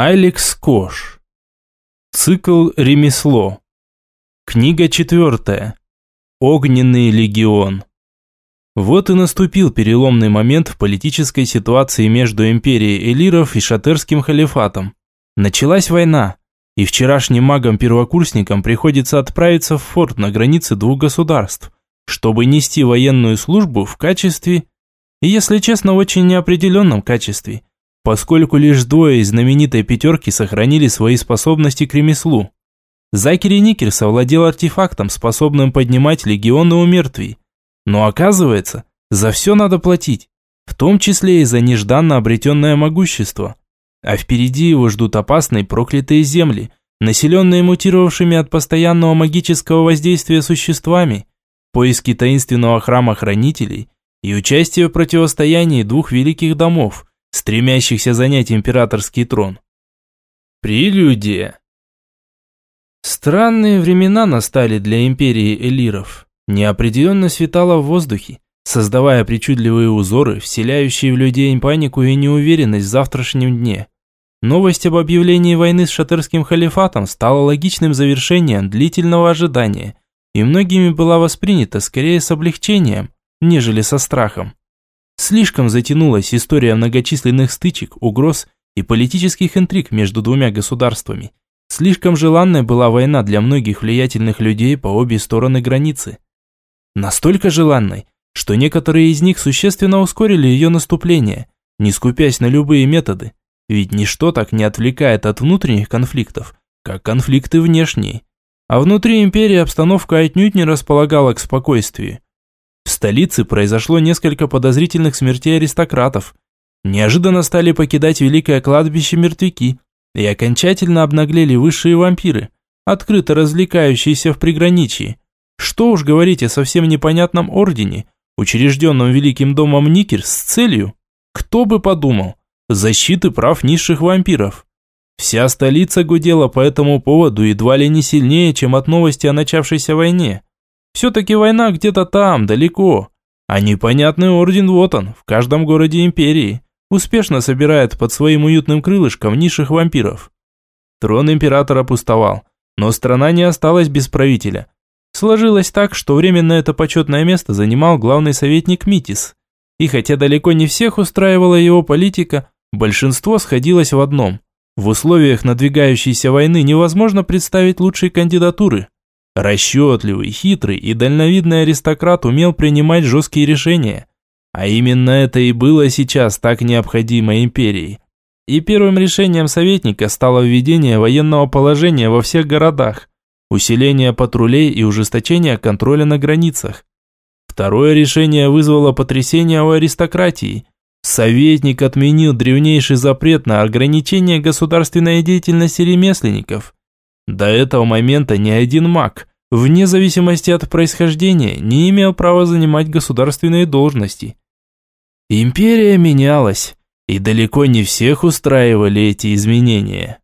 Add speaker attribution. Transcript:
Speaker 1: Алекс Кош. Цикл «Ремесло». Книга четвертая. Огненный легион. Вот и наступил переломный момент в политической ситуации между империей элиров и шатерским халифатом. Началась война, и вчерашним магам-первокурсникам приходится отправиться в форт на границе двух государств, чтобы нести военную службу в качестве, если честно, очень неопределенном качестве, поскольку лишь двое из знаменитой пятерки сохранили свои способности к ремеслу. Закери Никерс овладел артефактом, способным поднимать легионы у мертвей, но оказывается, за все надо платить, в том числе и за нежданно обретенное могущество. А впереди его ждут опасные проклятые земли, населенные мутировавшими от постоянного магического воздействия существами, поиски таинственного храма хранителей и участие в противостоянии двух великих домов, стремящихся занять императорский трон. Прелюдия. Странные времена настали для империи элиров. Неопределенно светало в воздухе, создавая причудливые узоры, вселяющие в людей панику и неуверенность в завтрашнем дне. Новость об объявлении войны с шатерским халифатом стала логичным завершением длительного ожидания, и многими была воспринята скорее с облегчением, нежели со страхом. Слишком затянулась история многочисленных стычек, угроз и политических интриг между двумя государствами. Слишком желанной была война для многих влиятельных людей по обе стороны границы. Настолько желанной, что некоторые из них существенно ускорили ее наступление, не скупясь на любые методы. Ведь ничто так не отвлекает от внутренних конфликтов, как конфликты внешние. А внутри империи обстановка отнюдь не располагала к спокойствию. Столице произошло несколько подозрительных смертей аристократов. Неожиданно стали покидать великое кладбище мертвяки, и окончательно обнаглели высшие вампиры, открыто развлекающиеся в приграничии. Что уж говорить о совсем непонятном ордене, учрежденном Великим домом Никерс с целью, кто бы подумал, защиты прав низших вампиров. Вся столица гудела по этому поводу едва ли не сильнее, чем от новости о начавшейся войне. Все-таки война где-то там, далеко. А непонятный орден вот он, в каждом городе империи, успешно собирает под своим уютным крылышком низших вампиров. Трон императора пустовал, но страна не осталась без правителя – Сложилось так, что временно это почетное место занимал главный советник Митис. И хотя далеко не всех устраивала его политика, большинство сходилось в одном. В условиях надвигающейся войны невозможно представить лучшей кандидатуры. Расчетливый, хитрый и дальновидный аристократ умел принимать жесткие решения. А именно это и было сейчас так необходимо империи. И первым решением советника стало введение военного положения во всех городах усиление патрулей и ужесточение контроля на границах. Второе решение вызвало потрясение у аристократии. Советник отменил древнейший запрет на ограничение государственной деятельности ремесленников. До этого момента ни один маг, вне зависимости от происхождения, не имел права занимать государственные должности. Империя менялась, и далеко не всех устраивали эти изменения.